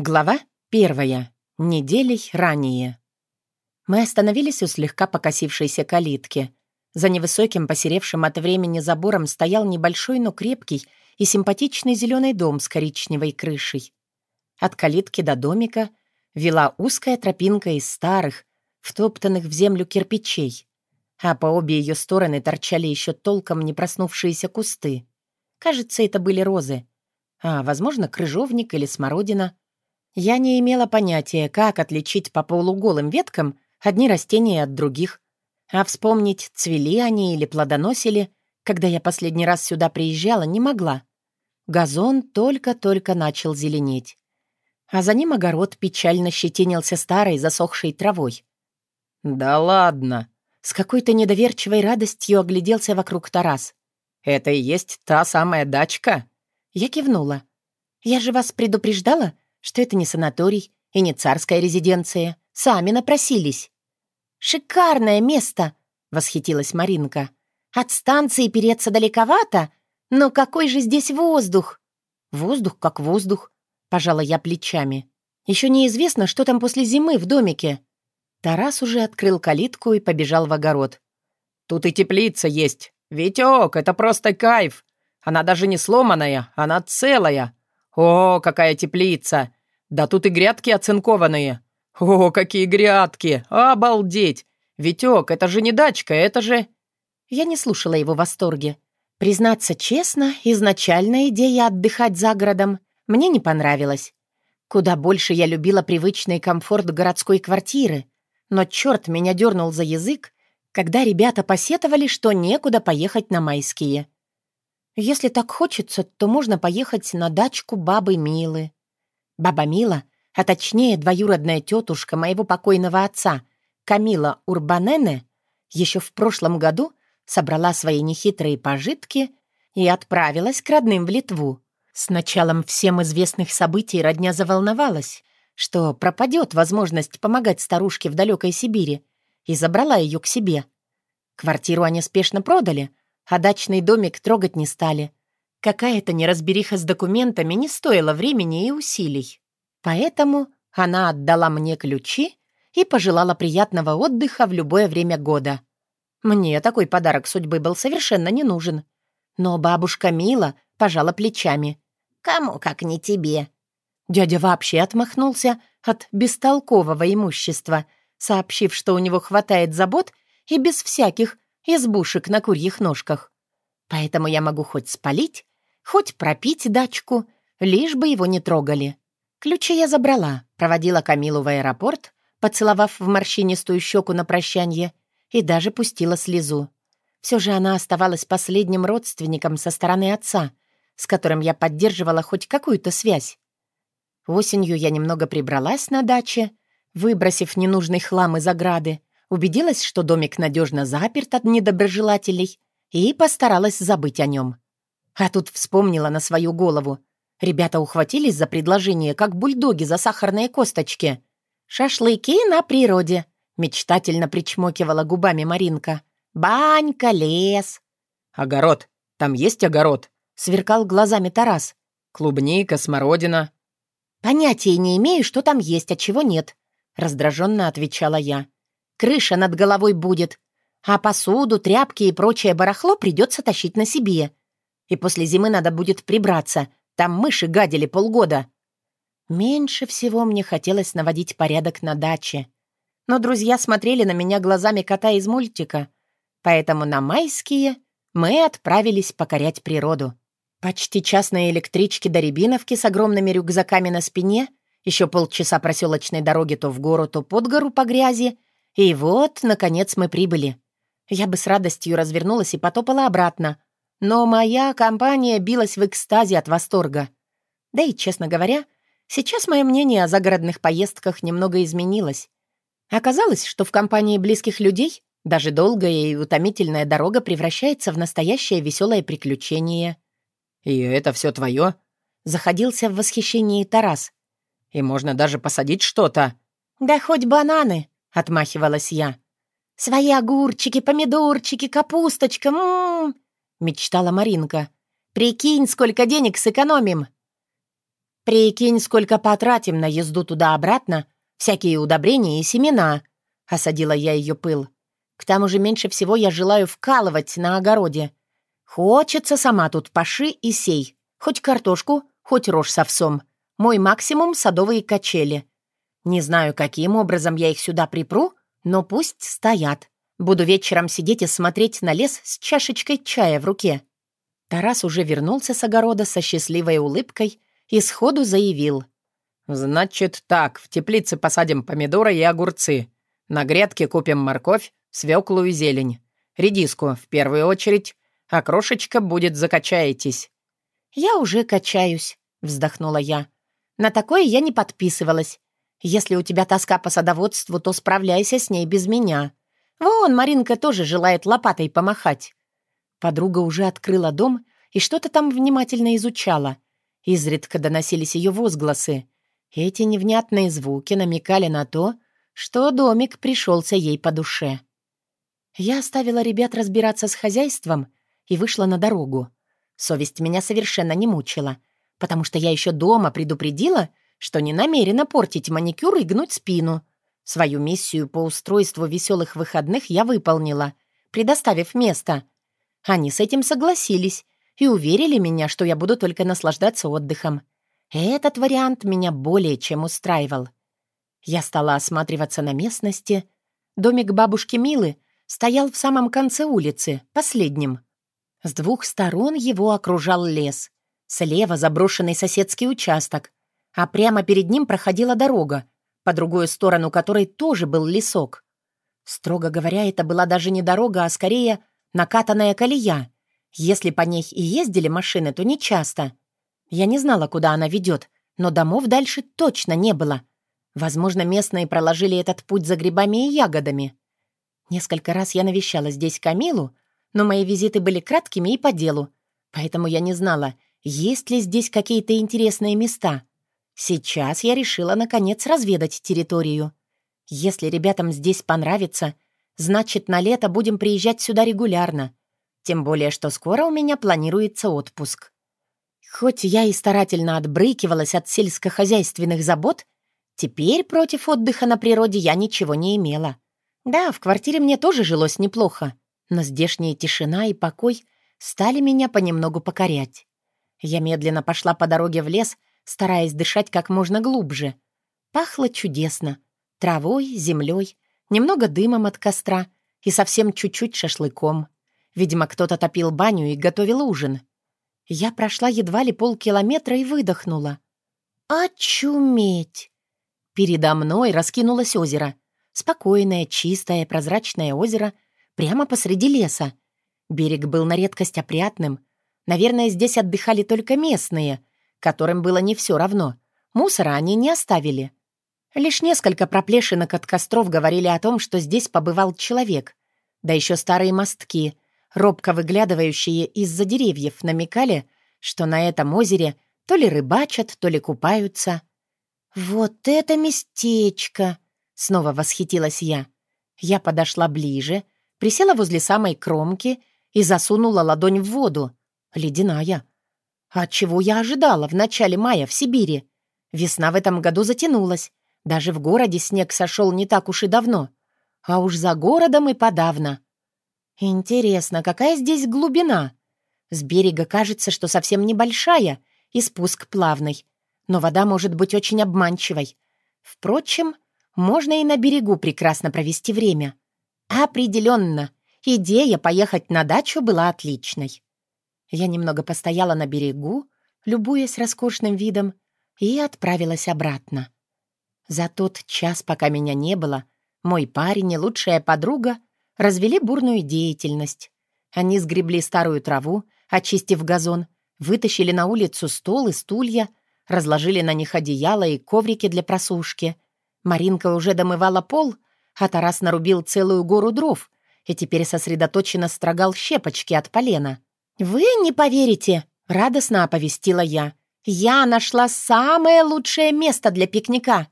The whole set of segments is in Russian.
Глава первая. Неделей ранее. Мы остановились у слегка покосившейся калитки. За невысоким, посеревшим от времени забором стоял небольшой, но крепкий и симпатичный зеленый дом с коричневой крышей. От калитки до домика вела узкая тропинка из старых, втоптанных в землю кирпичей, а по обе ее стороны торчали еще толком не проснувшиеся кусты. Кажется, это были розы, а, возможно, крыжовник или смородина — я не имела понятия, как отличить по полуголым веткам одни растения от других, а вспомнить, цвели они или плодоносили, когда я последний раз сюда приезжала, не могла. Газон только-только начал зеленеть. А за ним огород печально щетинился старой засохшей травой. «Да ладно!» С какой-то недоверчивой радостью огляделся вокруг Тарас. «Это и есть та самая дачка?» Я кивнула. «Я же вас предупреждала, что это не санаторий и не царская резиденция. Сами напросились». «Шикарное место!» — восхитилась Маринка. «От станции переться далековато, но какой же здесь воздух!» «Воздух как воздух», — пожала я плечами. «Еще неизвестно, что там после зимы в домике». Тарас уже открыл калитку и побежал в огород. «Тут и теплица есть. Витек, это просто кайф. Она даже не сломанная, она целая. «О, какая теплица! Да тут и грядки оцинкованные! О, какие грядки! Обалдеть! Витек, это же не дачка, это же...» Я не слушала его в восторге. Признаться честно, изначальная идея отдыхать за городом мне не понравилась. Куда больше я любила привычный комфорт городской квартиры. Но черт меня дернул за язык, когда ребята посетовали, что некуда поехать на майские. Если так хочется, то можно поехать на дачку бабы Милы. Баба Мила, а точнее двоюродная тетушка моего покойного отца, Камила Урбанене, еще в прошлом году собрала свои нехитрые пожитки и отправилась к родным в Литву. С началом всем известных событий родня заволновалась, что пропадет возможность помогать старушке в далекой Сибири, и забрала ее к себе. Квартиру они спешно продали — а дачный домик трогать не стали. Какая-то неразбериха с документами не стоила времени и усилий. Поэтому она отдала мне ключи и пожелала приятного отдыха в любое время года. Мне такой подарок судьбы был совершенно не нужен. Но бабушка Мила пожала плечами. «Кому, как не тебе?» Дядя вообще отмахнулся от бестолкового имущества, сообщив, что у него хватает забот и без всяких избушек на курьих ножках. Поэтому я могу хоть спалить, хоть пропить дачку, лишь бы его не трогали. Ключи я забрала, проводила Камилу в аэропорт, поцеловав в морщинистую щеку на прощанье, и даже пустила слезу. Все же она оставалась последним родственником со стороны отца, с которым я поддерживала хоть какую-то связь. Осенью я немного прибралась на даче, выбросив ненужный хлам из ограды, убедилась, что домик надежно заперт от недоброжелателей, и постаралась забыть о нем. А тут вспомнила на свою голову. Ребята ухватились за предложение, как бульдоги за сахарные косточки. «Шашлыки на природе», — мечтательно причмокивала губами Маринка. «Банька, лес». «Огород. Там есть огород?» — сверкал глазами Тарас. «Клубника, смородина». «Понятия не имею, что там есть, а чего нет», — раздраженно отвечала я. Крыша над головой будет. А посуду, тряпки и прочее барахло придется тащить на себе. И после зимы надо будет прибраться. Там мыши гадили полгода. Меньше всего мне хотелось наводить порядок на даче. Но друзья смотрели на меня глазами кота из мультика. Поэтому на майские мы отправились покорять природу. Почти час на электричке до Рябиновки с огромными рюкзаками на спине, еще полчаса проселочной дороги то в гору, то под гору по грязи — и вот, наконец, мы прибыли. Я бы с радостью развернулась и потопала обратно. Но моя компания билась в экстазе от восторга. Да и, честно говоря, сейчас мое мнение о загородных поездках немного изменилось. Оказалось, что в компании близких людей даже долгая и утомительная дорога превращается в настоящее веселое приключение. «И это все твое?» Заходился в восхищении Тарас. «И можно даже посадить что-то». «Да хоть бананы», — отмахивалась я. «Свои огурчики, помидорчики, капусточка, м-м-м!» мечтала Маринка. «Прикинь, сколько денег сэкономим!» «Прикинь, сколько потратим на езду туда-обратно, всякие удобрения и семена», — осадила я ее пыл. «К тому же меньше всего я желаю вкалывать на огороде. Хочется сама тут паши и сей, хоть картошку, хоть рожь с овсом. Мой максимум — садовые качели. Не знаю, каким образом я их сюда припру, но пусть стоят. Буду вечером сидеть и смотреть на лес с чашечкой чая в руке». Тарас уже вернулся с огорода со счастливой улыбкой и сходу заявил. «Значит так, в теплице посадим помидоры и огурцы. На грядке купим морковь, свеклу и зелень. Редиску в первую очередь, а крошечка будет закачаетесь». «Я уже качаюсь», — вздохнула я. «На такое я не подписывалась. Если у тебя тоска по садоводству, то справляйся с ней без меня. Вон, Маринка тоже желает лопатой помахать». Подруга уже открыла дом и что-то там внимательно изучала. Изредка доносились ее возгласы. Эти невнятные звуки намекали на то, что домик пришелся ей по душе. Я оставила ребят разбираться с хозяйством и вышла на дорогу. Совесть меня совершенно не мучила, потому что я еще дома предупредила, что не намерена портить маникюр и гнуть спину. Свою миссию по устройству веселых выходных я выполнила, предоставив место. Они с этим согласились и уверили меня, что я буду только наслаждаться отдыхом. Этот вариант меня более чем устраивал. Я стала осматриваться на местности. Домик бабушки Милы стоял в самом конце улицы, последним. С двух сторон его окружал лес. Слева заброшенный соседский участок, а прямо перед ним проходила дорога, по другую сторону которой тоже был лесок. Строго говоря, это была даже не дорога, а скорее накатанная колея. Если по ней и ездили машины, то не часто. Я не знала, куда она ведет, но домов дальше точно не было. Возможно, местные проложили этот путь за грибами и ягодами. Несколько раз я навещала здесь Камилу, но мои визиты были краткими и по делу, поэтому я не знала, есть ли здесь какие-то интересные места. Сейчас я решила, наконец, разведать территорию. Если ребятам здесь понравится, значит, на лето будем приезжать сюда регулярно. Тем более, что скоро у меня планируется отпуск. Хоть я и старательно отбрыкивалась от сельскохозяйственных забот, теперь против отдыха на природе я ничего не имела. Да, в квартире мне тоже жилось неплохо, но здешняя тишина и покой стали меня понемногу покорять. Я медленно пошла по дороге в лес, стараясь дышать как можно глубже. Пахло чудесно. Травой, землей, немного дымом от костра и совсем чуть-чуть шашлыком. Видимо, кто-то топил баню и готовил ужин. Я прошла едва ли полкилометра и выдохнула. «Очуметь!» Передо мной раскинулось озеро. Спокойное, чистое, прозрачное озеро прямо посреди леса. Берег был на редкость опрятным. Наверное, здесь отдыхали только местные, которым было не все равно. Мусора они не оставили. Лишь несколько проплешинок от костров говорили о том, что здесь побывал человек. Да еще старые мостки, робко выглядывающие из-за деревьев, намекали, что на этом озере то ли рыбачат, то ли купаются. «Вот это местечко!» — снова восхитилась я. Я подошла ближе, присела возле самой кромки и засунула ладонь в воду. Ледяная. А чего я ожидала в начале мая в Сибири? Весна в этом году затянулась. Даже в городе снег сошел не так уж и давно. А уж за городом и подавно. Интересно, какая здесь глубина? С берега кажется, что совсем небольшая, и спуск плавный. Но вода может быть очень обманчивой. Впрочем, можно и на берегу прекрасно провести время. Определенно, идея поехать на дачу была отличной. Я немного постояла на берегу, любуясь роскошным видом, и отправилась обратно. За тот час, пока меня не было, мой парень и лучшая подруга развели бурную деятельность. Они сгребли старую траву, очистив газон, вытащили на улицу стол и стулья, разложили на них одеяло и коврики для просушки. Маринка уже домывала пол, а Тарас нарубил целую гору дров и теперь сосредоточенно строгал щепочки от полена. «Вы не поверите!» — радостно оповестила я. «Я нашла самое лучшее место для пикника!»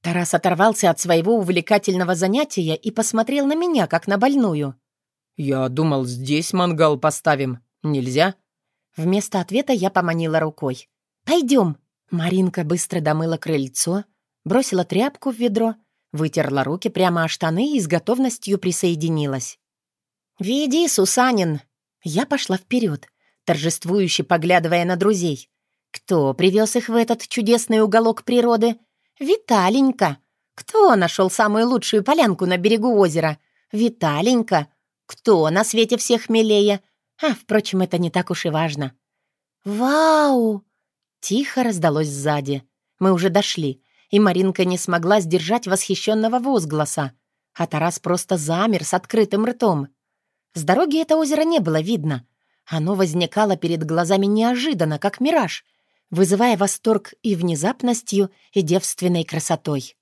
Тарас оторвался от своего увлекательного занятия и посмотрел на меня, как на больную. «Я думал, здесь мангал поставим. Нельзя?» Вместо ответа я поманила рукой. «Пойдем!» Маринка быстро домыла крыльцо, бросила тряпку в ведро, вытерла руки прямо о штаны и с готовностью присоединилась. «Веди, Сусанин!» Я пошла вперед, торжествующе поглядывая на друзей. Кто привез их в этот чудесный уголок природы? Виталенька. Кто нашел самую лучшую полянку на берегу озера? Виталенька. Кто на свете всех милее? А, впрочем, это не так уж и важно. «Вау!» Тихо раздалось сзади. Мы уже дошли, и Маринка не смогла сдержать восхищенного возгласа, а Тарас просто замер с открытым ртом. С дороги это озеро не было видно. Оно возникало перед глазами неожиданно, как мираж, вызывая восторг и внезапностью, и девственной красотой.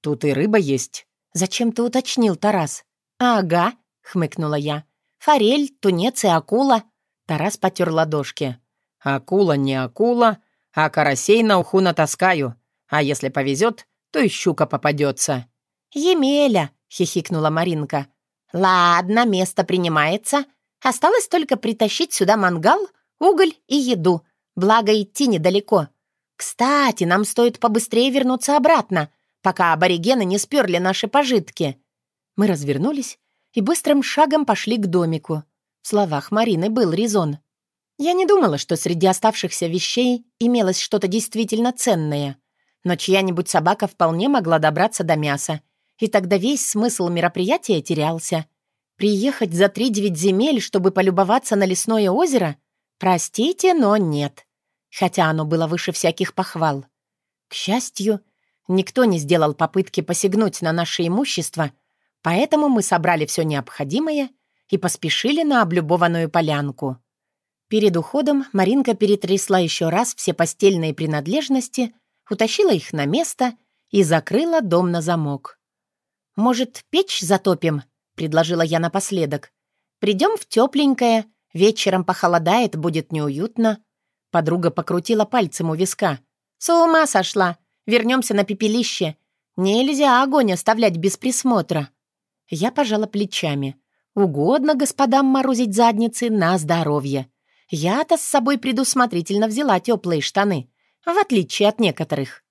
«Тут и рыба есть», — зачем-то уточнил Тарас. «Ага», — хмыкнула я. «Форель, тунец и акула». Тарас потер ладошки. «Акула не акула, а карасей на уху натаскаю. А если повезет, то и щука попадется». «Емеля», — хихикнула Маринка. «Ладно, место принимается. Осталось только притащить сюда мангал, уголь и еду. Благо, идти недалеко. Кстати, нам стоит побыстрее вернуться обратно, пока аборигены не сперли наши пожитки». Мы развернулись и быстрым шагом пошли к домику. В словах Марины был резон. Я не думала, что среди оставшихся вещей имелось что-то действительно ценное. Но чья-нибудь собака вполне могла добраться до мяса, и тогда весь смысл мероприятия терялся. Приехать за три-девять земель, чтобы полюбоваться на лесное озеро? Простите, но нет. Хотя оно было выше всяких похвал. К счастью, никто не сделал попытки посягнуть на наше имущество, поэтому мы собрали все необходимое и поспешили на облюбованную полянку. Перед уходом Маринка перетрясла еще раз все постельные принадлежности, утащила их на место и закрыла дом на замок. «Может, печь затопим?» — предложила я напоследок. «Придем в тепленькое, вечером похолодает, будет неуютно». Подруга покрутила пальцем у виска. «С ума сошла! Вернемся на пепелище. Нельзя огонь оставлять без присмотра». Я пожала плечами. «Угодно господам морозить задницы на здоровье». Я-то с собой предусмотрительно взяла теплые штаны, в отличие от некоторых.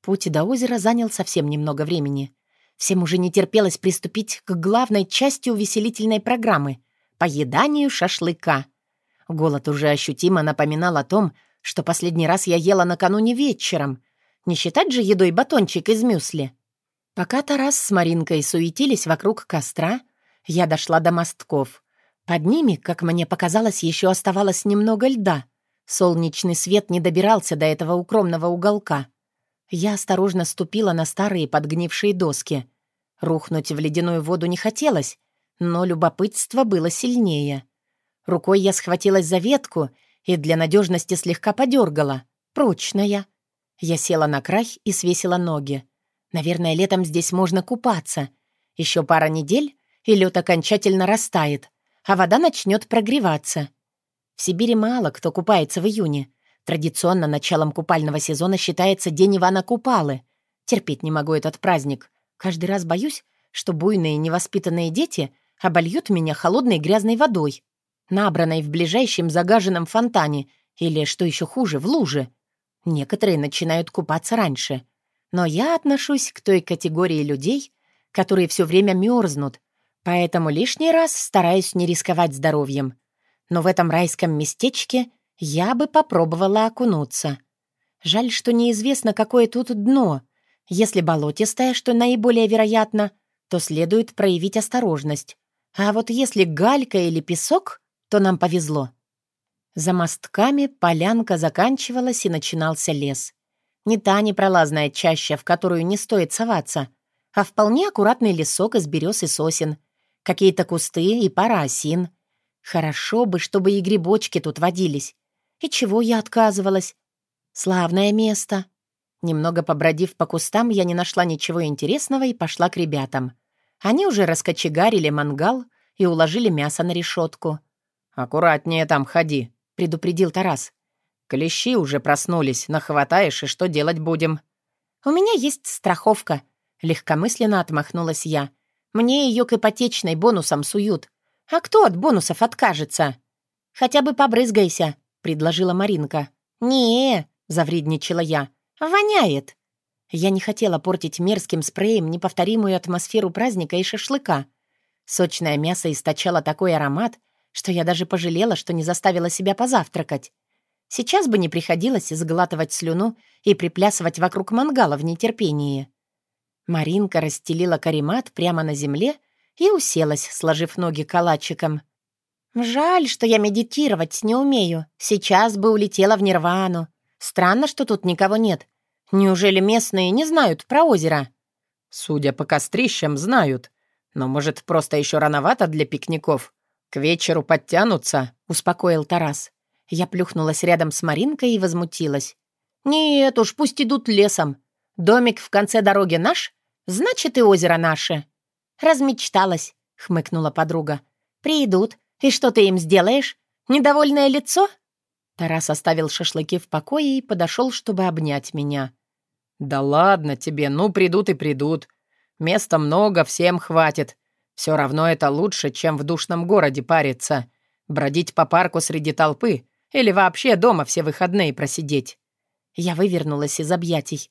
Путь до озера занял совсем немного времени. Всем уже не терпелось приступить к главной части увеселительной программы — поеданию шашлыка. Голод уже ощутимо напоминал о том, что последний раз я ела накануне вечером. Не считать же едой батончик из мюсли. Пока Тарас с Маринкой суетились вокруг костра, я дошла до мостков. Под ними, как мне показалось, еще оставалось немного льда. Солнечный свет не добирался до этого укромного уголка. Я осторожно ступила на старые подгнившие доски. Рухнуть в ледяную воду не хотелось, но любопытство было сильнее. Рукой я схватилась за ветку и для надежности слегка подергала. Прочная. Я села на край и свесила ноги. Наверное, летом здесь можно купаться. Еще пара недель, и лед окончательно растает а вода начнет прогреваться. В Сибири мало кто купается в июне. Традиционно началом купального сезона считается День Ивана Купалы. Терпеть не могу этот праздник. Каждый раз боюсь, что буйные невоспитанные дети обольют меня холодной грязной водой, набранной в ближайшем загаженном фонтане или, что еще хуже, в луже. Некоторые начинают купаться раньше. Но я отношусь к той категории людей, которые все время мерзнут, Поэтому лишний раз стараюсь не рисковать здоровьем. Но в этом райском местечке я бы попробовала окунуться. Жаль, что неизвестно, какое тут дно. Если болотистое, что наиболее вероятно, то следует проявить осторожность. А вот если галька или песок, то нам повезло. За мостками полянка заканчивалась и начинался лес. Не та непролазная чаща, в которую не стоит соваться, а вполне аккуратный лесок из берез и сосен — какие-то кусты и пара осин. Хорошо бы, чтобы и грибочки тут водились. И чего я отказывалась? Славное место. Немного побродив по кустам, я не нашла ничего интересного и пошла к ребятам. Они уже раскочегарили мангал и уложили мясо на решетку. «Аккуратнее там ходи», — предупредил Тарас. «Клещи уже проснулись, нахватаешь, и что делать будем?» «У меня есть страховка», — легкомысленно отмахнулась я. Мне ее к ипотечной бонусам суют. А кто от бонусов откажется? Хотя бы побрызгайся, предложила Маринка. Не, — завредничала я. «Воняет!» Я не хотела портить мерзким спреем неповторимую атмосферу праздника и шашлыка. Сочное мясо источало такой аромат, что я даже пожалела, что не заставила себя позавтракать. Сейчас бы не приходилось сглатывать слюну и приплясывать вокруг мангала в нетерпении. Маринка расстелила каремат прямо на земле и уселась, сложив ноги калачиком. «Жаль, что я медитировать не умею. Сейчас бы улетела в Нирвану. Странно, что тут никого нет. Неужели местные не знают про озеро?» «Судя по кострищам, знают. Но, может, просто еще рановато для пикников? К вечеру подтянутся», — успокоил Тарас. Я плюхнулась рядом с Маринкой и возмутилась. «Нет уж, пусть идут лесом. Домик в конце дороги наш, значит, и озеро наше». «Размечталась», — хмыкнула подруга. «Придут. И что ты им сделаешь? Недовольное лицо?» Тарас оставил шашлыки в покое и подошел, чтобы обнять меня. «Да ладно тебе, ну придут и придут. Места много, всем хватит. Все равно это лучше, чем в душном городе париться. Бродить по парку среди толпы или вообще дома все выходные просидеть». Я вывернулась из объятий.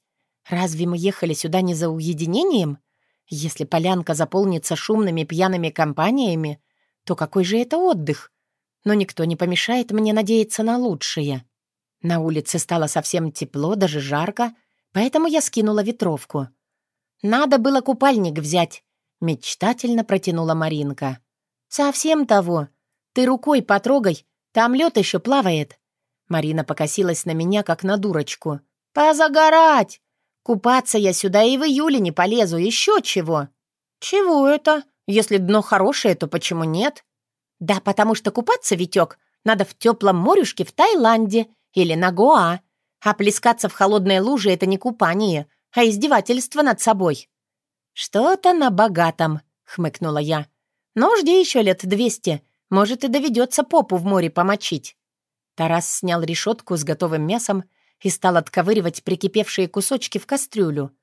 «Разве мы ехали сюда не за уединением? Если полянка заполнится шумными пьяными компаниями, то какой же это отдых? Но никто не помешает мне надеяться на лучшее. На улице стало совсем тепло, даже жарко, поэтому я скинула ветровку. «Надо было купальник взять», — мечтательно протянула Маринка. «Совсем того. Ты рукой потрогай, там лед еще плавает». Марина покосилась на меня, как на дурочку. «Позагорать! Купаться я сюда и в июле не полезу, еще чего!» «Чего это? Если дно хорошее, то почему нет?» «Да потому что купаться, Витек, надо в теплом морюшке в Таиланде или на Гоа. А плескаться в холодной луже — это не купание, а издевательство над собой». «Что-то на богатом», — хмыкнула я. «Но жди еще лет двести. Может, и доведется попу в море помочить». Тарас снял решетку с готовым мясом и стал отковыривать прикипевшие кусочки в кастрюлю.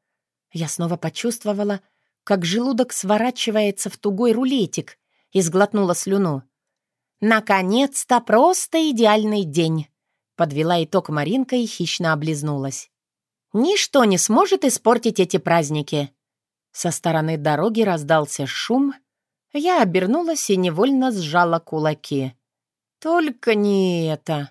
Я снова почувствовала, как желудок сворачивается в тугой рулетик, и сглотнула слюну. «Наконец-то просто идеальный день!» Подвела итог Маринка и хищно облизнулась. «Ничто не сможет испортить эти праздники!» Со стороны дороги раздался шум. Я обернулась и невольно сжала кулаки. «Только не это!»